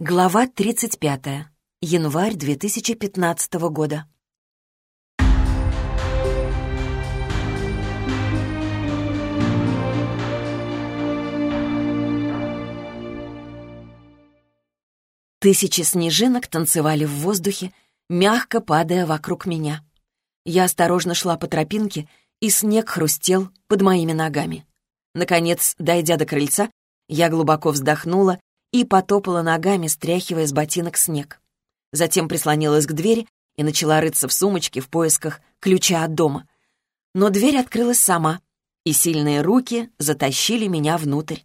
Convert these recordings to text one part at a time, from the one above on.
Глава 35. Январь 2015 года. Тысячи снежинок танцевали в воздухе, мягко падая вокруг меня. Я осторожно шла по тропинке, и снег хрустел под моими ногами. Наконец, дойдя до крыльца, я глубоко вздохнула и потопала ногами, стряхивая с ботинок снег. Затем прислонилась к двери и начала рыться в сумочке в поисках ключа от дома. Но дверь открылась сама, и сильные руки затащили меня внутрь.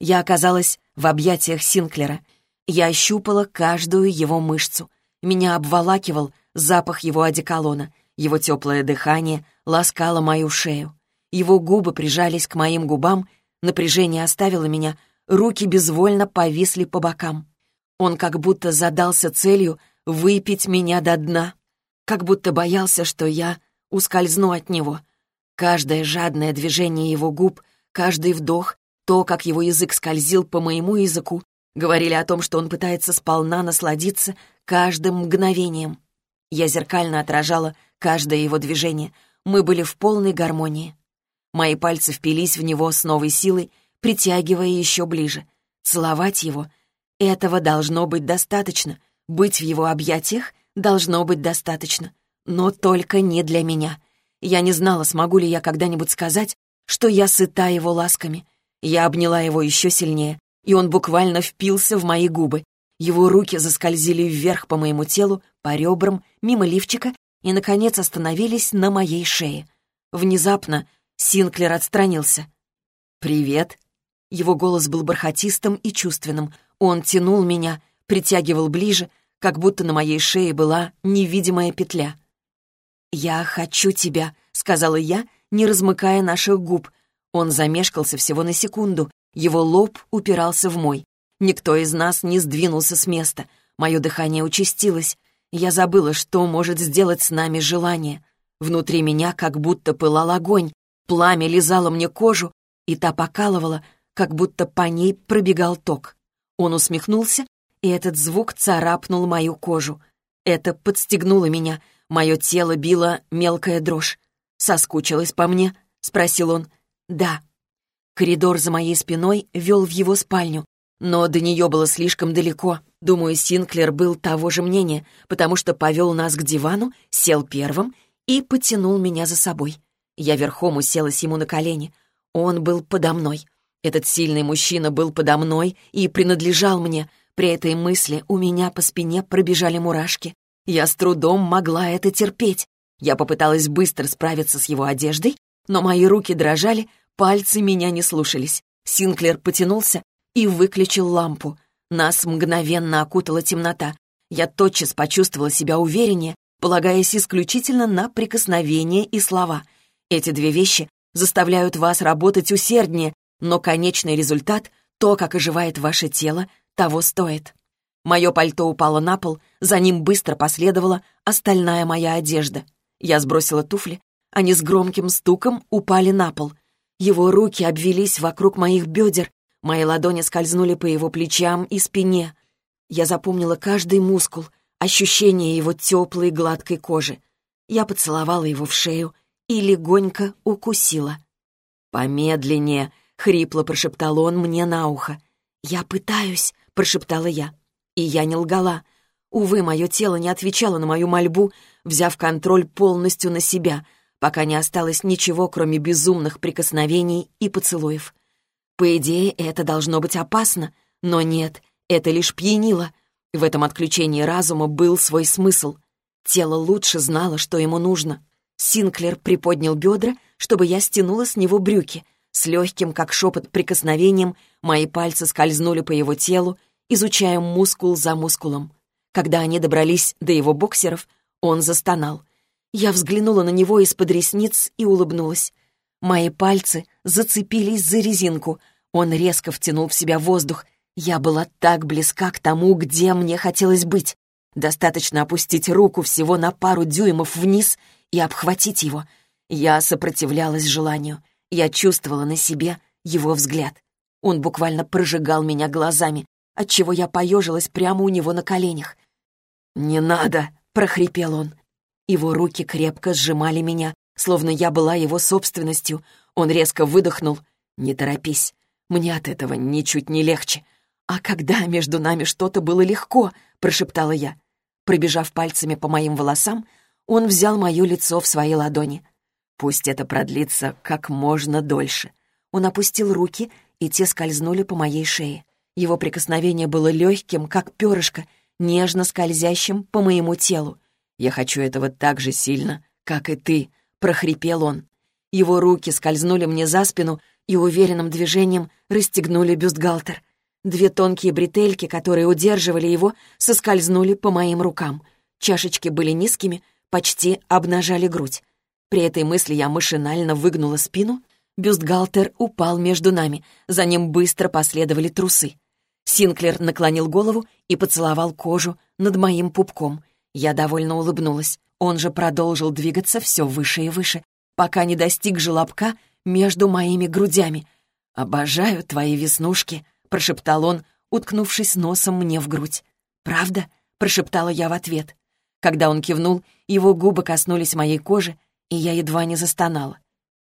Я оказалась в объятиях Синклера. Я ощупала каждую его мышцу. Меня обволакивал запах его одеколона. Его теплое дыхание ласкало мою шею. Его губы прижались к моим губам, напряжение оставило меня руки безвольно повисли по бокам. Он как будто задался целью выпить меня до дна, как будто боялся, что я ускользну от него. Каждое жадное движение его губ, каждый вдох, то, как его язык скользил по моему языку, говорили о том, что он пытается сполна насладиться каждым мгновением. Я зеркально отражала каждое его движение. Мы были в полной гармонии. Мои пальцы впились в него с новой силой, притягивая еще ближе. Целовать его — этого должно быть достаточно. Быть в его объятиях должно быть достаточно. Но только не для меня. Я не знала, смогу ли я когда-нибудь сказать, что я сыта его ласками. Я обняла его еще сильнее, и он буквально впился в мои губы. Его руки заскользили вверх по моему телу, по ребрам, мимо лифчика и, наконец, остановились на моей шее. Внезапно Синклер отстранился. «Привет», его голос был бархатистым и чувственным. Он тянул меня, притягивал ближе, как будто на моей шее была невидимая петля. «Я хочу тебя», — сказала я, не размыкая наших губ. Он замешкался всего на секунду. Его лоб упирался в мой. Никто из нас не сдвинулся с места. Мое дыхание участилось. Я забыла, что может сделать с нами желание. Внутри меня как будто пылал огонь. Пламя лизало мне кожу, и та покалывала, как будто по ней пробегал ток. Он усмехнулся, и этот звук царапнул мою кожу. Это подстегнуло меня, мое тело било мелкая дрожь. «Соскучилась по мне?» — спросил он. «Да». Коридор за моей спиной вел в его спальню, но до нее было слишком далеко. Думаю, Синклер был того же мнения, потому что повел нас к дивану, сел первым и потянул меня за собой. Я верхом уселась ему на колени. Он был подо мной. Этот сильный мужчина был подо мной и принадлежал мне. При этой мысли у меня по спине пробежали мурашки. Я с трудом могла это терпеть. Я попыталась быстро справиться с его одеждой, но мои руки дрожали, пальцы меня не слушались. Синклер потянулся и выключил лампу. Нас мгновенно окутала темнота. Я тотчас почувствовала себя увереннее, полагаясь исключительно на прикосновения и слова. Эти две вещи заставляют вас работать усерднее, но конечный результат, то, как оживает ваше тело, того стоит. Мое пальто упало на пол, за ним быстро последовала остальная моя одежда. Я сбросила туфли, они с громким стуком упали на пол. Его руки обвелись вокруг моих бедер, мои ладони скользнули по его плечам и спине. Я запомнила каждый мускул, ощущение его теплой гладкой кожи. Я поцеловала его в шею и легонько укусила. «Помедленнее», — хрипло прошептал он мне на ухо. «Я пытаюсь», — прошептала я. И я не лгала. Увы, мое тело не отвечало на мою мольбу, взяв контроль полностью на себя, пока не осталось ничего, кроме безумных прикосновений и поцелуев. По идее, это должно быть опасно, но нет, это лишь пьянило. В этом отключении разума был свой смысл. Тело лучше знало, что ему нужно. Синклер приподнял бедра, чтобы я стянула с него брюки — с легким, как шепот, прикосновением мои пальцы скользнули по его телу, изучая мускул за мускулом. Когда они добрались до его боксеров, он застонал. Я взглянула на него из-под ресниц и улыбнулась. Мои пальцы зацепились за резинку. Он резко втянул в себя воздух. Я была так близка к тому, где мне хотелось быть. Достаточно опустить руку всего на пару дюймов вниз и обхватить его. Я сопротивлялась желанию. Я чувствовала на себе его взгляд. Он буквально прожигал меня глазами, отчего я поежилась прямо у него на коленях. «Не надо!» — прохрипел он. Его руки крепко сжимали меня, словно я была его собственностью. Он резко выдохнул. «Не торопись, мне от этого ничуть не легче». «А когда между нами что-то было легко?» — прошептала я. Пробежав пальцами по моим волосам, он взял мое лицо в свои ладони. «Пусть это продлится как можно дольше». Он опустил руки, и те скользнули по моей шее. Его прикосновение было легким, как перышко, нежно скользящим по моему телу. «Я хочу этого так же сильно, как и ты», — прохрипел он. Его руки скользнули мне за спину и уверенным движением расстегнули бюстгальтер. Две тонкие бретельки, которые удерживали его, соскользнули по моим рукам. Чашечки были низкими, почти обнажали грудь. При этой мысли я машинально выгнула спину. Бюстгальтер упал между нами, за ним быстро последовали трусы. Синклер наклонил голову и поцеловал кожу над моим пупком. Я довольно улыбнулась. Он же продолжил двигаться все выше и выше, пока не достиг желобка между моими грудями. «Обожаю твои веснушки», — прошептал он, уткнувшись носом мне в грудь. «Правда?» — прошептала я в ответ. Когда он кивнул, его губы коснулись моей кожи, и я едва не застонала.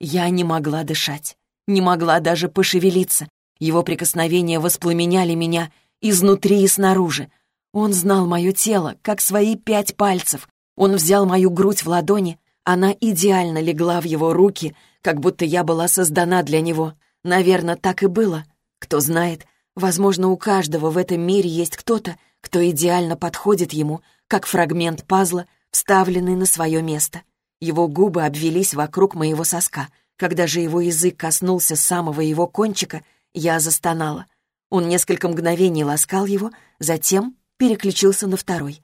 Я не могла дышать, не могла даже пошевелиться. Его прикосновения воспламеняли меня изнутри и снаружи. Он знал мое тело, как свои пять пальцев. Он взял мою грудь в ладони, она идеально легла в его руки, как будто я была создана для него. Наверное, так и было. Кто знает, возможно, у каждого в этом мире есть кто-то, кто идеально подходит ему, как фрагмент пазла, вставленный на свое место. Его губы обвелись вокруг моего соска. Когда же его язык коснулся самого его кончика, я застонала. Он несколько мгновений ласкал его, затем переключился на второй.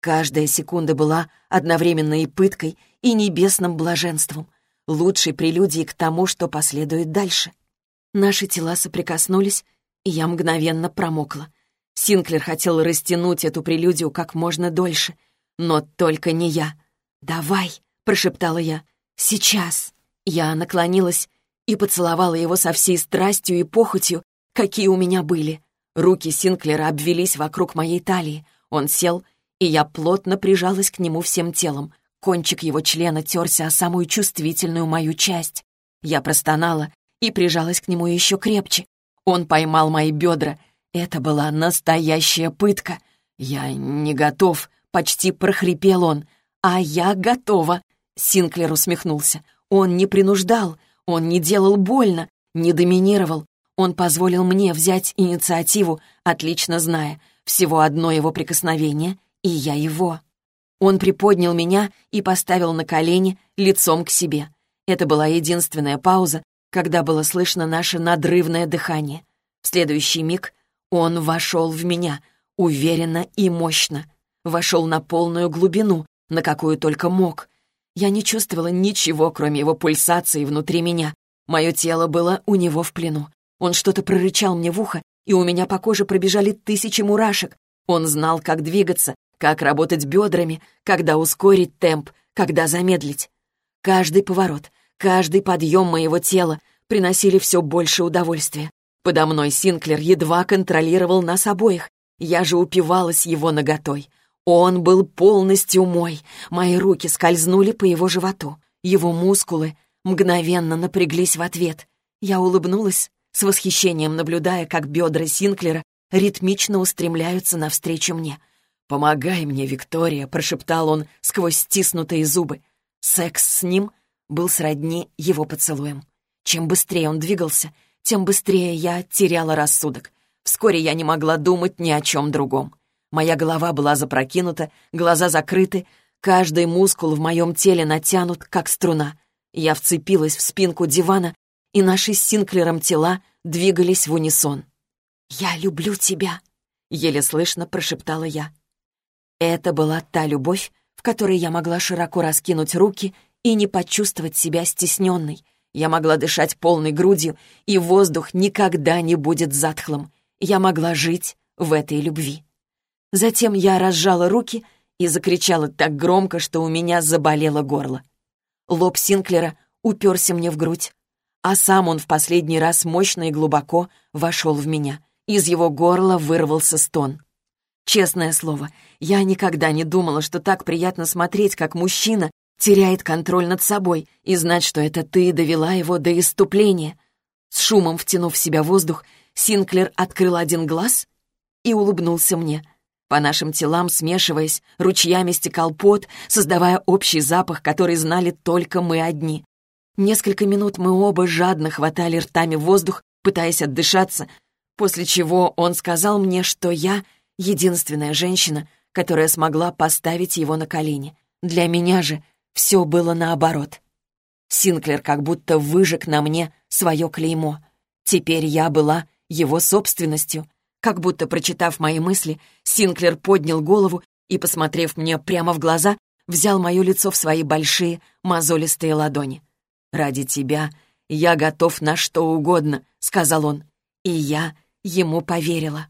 Каждая секунда была одновременно и пыткой, и небесным блаженством, лучшей прелюдией к тому, что последует дальше. Наши тела соприкоснулись, и я мгновенно промокла. Синклер хотел растянуть эту прелюдию как можно дольше, но только не я. «Давай!» — прошептала я. «Сейчас!» Я наклонилась и поцеловала его со всей страстью и похотью, какие у меня были. Руки Синклера обвелись вокруг моей талии. Он сел и я плотно прижалась к нему всем телом. Кончик его члена терся о самую чувствительную мою часть. Я простонала и прижалась к нему еще крепче. Он поймал мои бедра. Это была настоящая пытка. «Я не готов», — почти прохрипел он. «А я готова», — Синклер усмехнулся. «Он не принуждал, он не делал больно, не доминировал. Он позволил мне взять инициативу, отлично зная, всего одно его прикосновение, и я его. Он приподнял меня и поставил на колени лицом к себе. Это была единственная пауза, когда было слышно наше надрывное дыхание. В следующий миг он вошел в меня, уверенно и мощно. Вошел на полную глубину, на какую только мог. Я не чувствовала ничего, кроме его пульсации внутри меня. Мое тело было у него в плену. Он что-то прорычал мне в ухо, и у меня по коже пробежали тысячи мурашек. Он знал, как двигаться, как работать бедрами, когда ускорить темп, когда замедлить. Каждый поворот, каждый подъем моего тела приносили все больше удовольствия. Подо мной Синклер едва контролировал нас обоих. Я же упивалась его наготой. Он был полностью мой. Мои руки скользнули по его животу. Его мускулы мгновенно напряглись в ответ. Я улыбнулась, с восхищением наблюдая, как бедра Синклера ритмично устремляются навстречу мне — «Помогай мне, Виктория», — прошептал он сквозь стиснутые зубы. Секс с ним был сродни его поцелуем. Чем быстрее он двигался, тем быстрее я теряла рассудок. Вскоре я не могла думать ни о чем другом. Моя голова была запрокинута, глаза закрыты, каждый мускул в моем теле натянут, как струна. Я вцепилась в спинку дивана, и наши с Синклером тела двигались в унисон. «Я люблю тебя», — еле слышно прошептала я. Это была та любовь, в которой я могла широко раскинуть руки и не почувствовать себя стесненной. Я могла дышать полной грудью, и воздух никогда не будет затхлым. Я могла жить в этой любви. Затем я разжала руки и закричала так громко, что у меня заболело горло. Лоб Синклера уперся мне в грудь, а сам он в последний раз мощно и глубоко вошел в меня. Из его горла вырвался стон. Честное слово, я никогда не думала, что так приятно смотреть, как мужчина теряет контроль над собой и знать, что это ты довела его до иступления. С шумом втянув в себя воздух, Синклер открыл один глаз и улыбнулся мне. По нашим телам, смешиваясь, ручьями стекал пот, создавая общий запах, который знали только мы одни. Несколько минут мы оба жадно хватали ртами воздух, пытаясь отдышаться, после чего он сказал мне, что я — единственная женщина, которая смогла поставить его на колени. Для меня же все было наоборот. Синклер как будто выжег на мне свое клеймо. Теперь я была его собственностью. Как будто, прочитав мои мысли, Синклер поднял голову и, посмотрев мне прямо в глаза, взял мое лицо в свои большие, мозолистые ладони. «Ради тебя я готов на что угодно», — сказал он. И я ему поверила.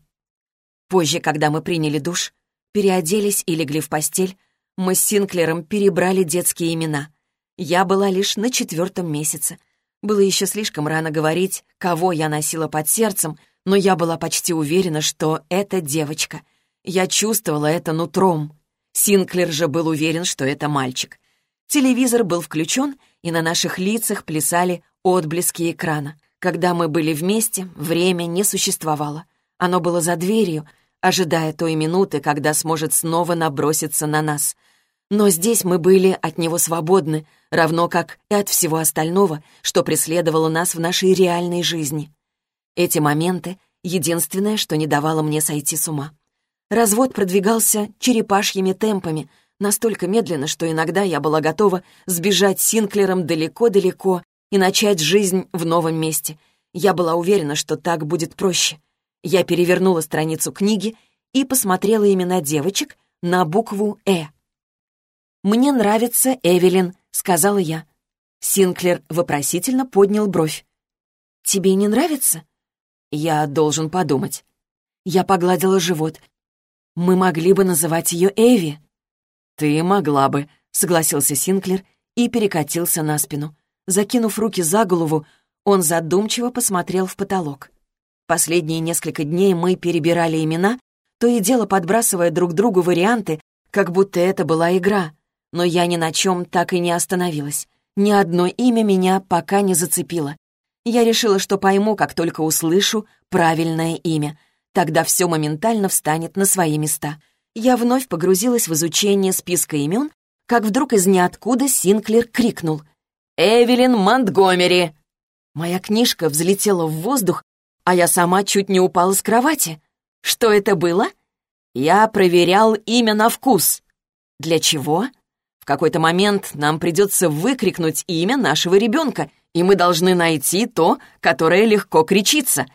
Позже, когда мы приняли душ, переоделись и легли в постель, мы с Синклером перебрали детские имена. Я была лишь на четвертом месяце. Было еще слишком рано говорить, кого я носила под сердцем, но я была почти уверена, что это девочка. Я чувствовала это нутром. Синклер же был уверен, что это мальчик. Телевизор был включен, и на наших лицах плясали отблески экрана. Когда мы были вместе, время не существовало. Оно было за дверью, ожидая той минуты, когда сможет снова наброситься на нас. Но здесь мы были от него свободны, равно как и от всего остального, что преследовало нас в нашей реальной жизни. Эти моменты — единственное, что не давало мне сойти с ума. Развод продвигался черепашьими темпами, настолько медленно, что иногда я была готова сбежать с Синклером далеко-далеко и начать жизнь в новом месте. Я была уверена, что так будет проще. Я перевернула страницу книги и посмотрела имена девочек на букву «Э». «Мне нравится Эвелин», — сказала я. Синклер вопросительно поднял бровь. «Тебе не нравится?» «Я должен подумать». Я погладила живот. «Мы могли бы называть ее Эви». «Ты могла бы», — согласился Синклер и перекатился на спину. Закинув руки за голову, он задумчиво посмотрел в потолок. Последние несколько дней мы перебирали имена, то и дело подбрасывая друг другу варианты, как будто это была игра — но я ни на чем так и не остановилась. Ни одно имя меня пока не зацепило. Я решила, что пойму, как только услышу правильное имя. Тогда все моментально встанет на свои места. Я вновь погрузилась в изучение списка имен, как вдруг из ниоткуда Синклер крикнул «Эвелин Монтгомери!». Моя книжка взлетела в воздух, а я сама чуть не упала с кровати. Что это было? Я проверял имя на вкус. Для чего? В какой-то момент нам придется выкрикнуть имя нашего ребенка, и мы должны найти то, которое легко кричится.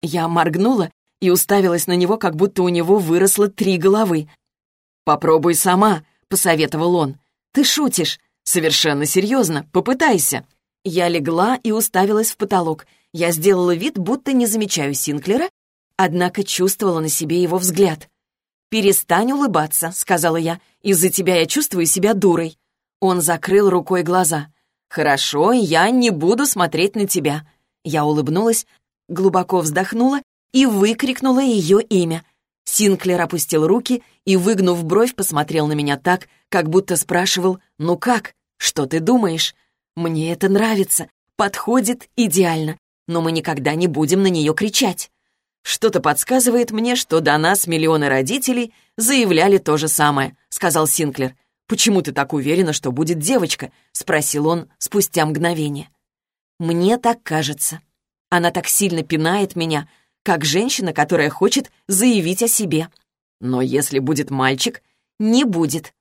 Я моргнула и уставилась на него, как будто у него выросло три головы. «Попробуй сама», — посоветовал он. «Ты шутишь. Совершенно серьезно. Попытайся». Я легла и уставилась в потолок. Я сделала вид, будто не замечаю Синклера, однако чувствовала на себе его взгляд. «Перестань улыбаться», — сказала я. «Из-за тебя я чувствую себя дурой». Он закрыл рукой глаза. «Хорошо, я не буду смотреть на тебя». Я улыбнулась, глубоко вздохнула и выкрикнула ее имя. Синклер опустил руки и, выгнув бровь, посмотрел на меня так, как будто спрашивал «Ну как? Что ты думаешь?» «Мне это нравится, подходит идеально, но мы никогда не будем на нее кричать». «Что-то подсказывает мне, что до нас миллионы родителей заявляли то же самое», — сказал Синклер. «Почему ты так уверена, что будет девочка?» — спросил он спустя мгновение. «Мне так кажется. Она так сильно пинает меня, как женщина, которая хочет заявить о себе. Но если будет мальчик, не будет.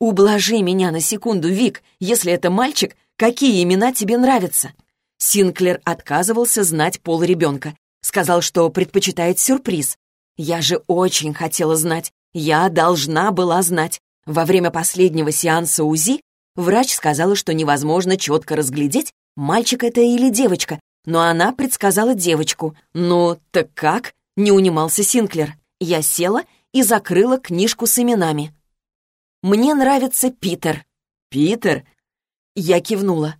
Ублажи меня на секунду, Вик, если это мальчик, какие имена тебе нравятся?» Синклер отказывался знать пол ребенка, Сказал, что предпочитает сюрприз. Я же очень хотела знать. Я должна была знать. Во время последнего сеанса УЗИ врач сказала, что невозможно четко разглядеть, мальчик это или девочка, но она предсказала девочку. «Ну, так как?» — не унимался Синклер. Я села и закрыла книжку с именами. «Мне нравится Питер». «Питер?» Я кивнула.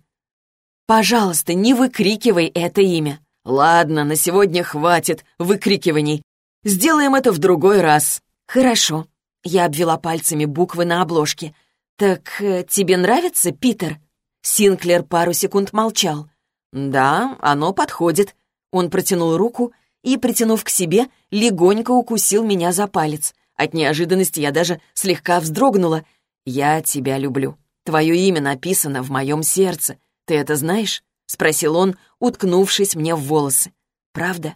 «Пожалуйста, не выкрикивай это имя. «Ладно, на сегодня хватит выкрикиваний. Сделаем это в другой раз». «Хорошо». Я обвела пальцами буквы на обложке. «Так э, тебе нравится, Питер?» Синклер пару секунд молчал. «Да, оно подходит». Он протянул руку и, притянув к себе, легонько укусил меня за палец. От неожиданности я даже слегка вздрогнула. «Я тебя люблю. Твое имя написано в моем сердце. Ты это знаешь?» — спросил он, уткнувшись мне в волосы. «Правда?»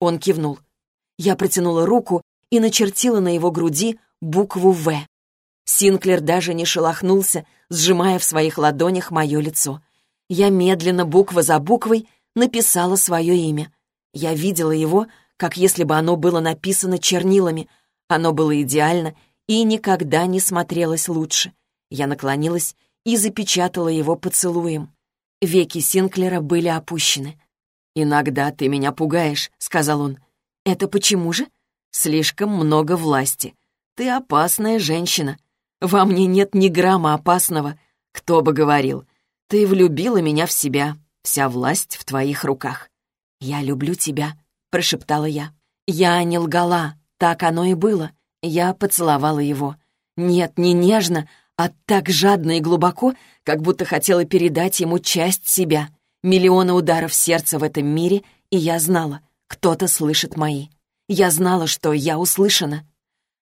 Он кивнул. Я протянула руку и начертила на его груди букву «В». Синклер даже не шелохнулся, сжимая в своих ладонях мое лицо. Я медленно, буква за буквой, написала свое имя. Я видела его, как если бы оно было написано чернилами, оно было идеально и никогда не смотрелось лучше. Я наклонилась и запечатала его поцелуем. Веки Синклера были опущены. «Иногда ты меня пугаешь», — сказал он. «Это почему же?» «Слишком много власти. Ты опасная женщина. Во мне нет ни грамма опасного. Кто бы говорил. Ты влюбила меня в себя. Вся власть в твоих руках». «Я люблю тебя», — прошептала я. Я не лгала, так оно и было. Я поцеловала его. Нет, не нежно, а так жадно и глубоко, как будто хотела передать ему часть себя. Миллионы ударов сердца в этом мире, и я знала, кто-то слышит мои. Я знала, что я услышана.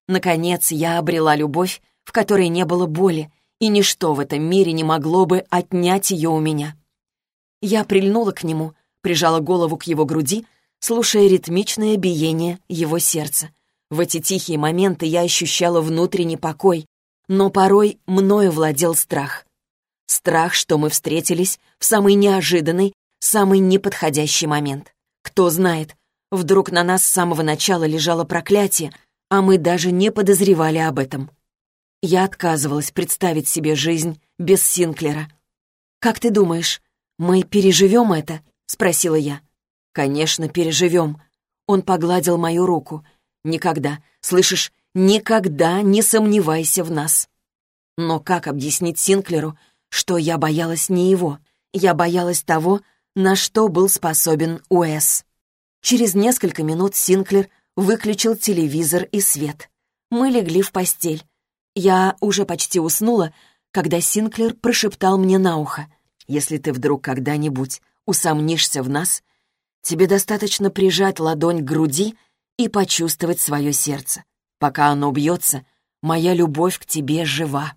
Наконец, я обрела любовь, в которой не было боли, и ничто в этом мире не могло бы отнять ее у меня. Я прильнула к нему, прижала голову к его груди, слушая ритмичное биение его сердца. В эти тихие моменты я ощущала внутренний покой, но порой мною владел страх. Страх, что мы встретились в самый неожиданный, самый неподходящий момент. Кто знает, вдруг на нас с самого начала лежало проклятие, а мы даже не подозревали об этом. Я отказывалась представить себе жизнь без Синклера. «Как ты думаешь, мы переживем это?» — спросила я. «Конечно, переживем». Он погладил мою руку — Никогда, слышишь, никогда не сомневайся в нас. Но как объяснить Синклеру, что я боялась не его? Я боялась того, на что был способен Уэс. Через несколько минут Синклер выключил телевизор и свет. Мы легли в постель. Я уже почти уснула, когда Синклер прошептал мне на ухо. «Если ты вдруг когда-нибудь усомнишься в нас, тебе достаточно прижать ладонь к груди и почувствовать свое сердце. Пока оно бьется, моя любовь к тебе жива.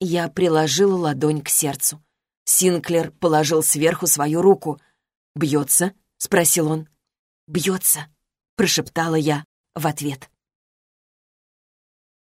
Я приложила ладонь к сердцу. Синклер положил сверху свою руку. «Бьется?» — спросил он. «Бьется», — прошептала я в ответ.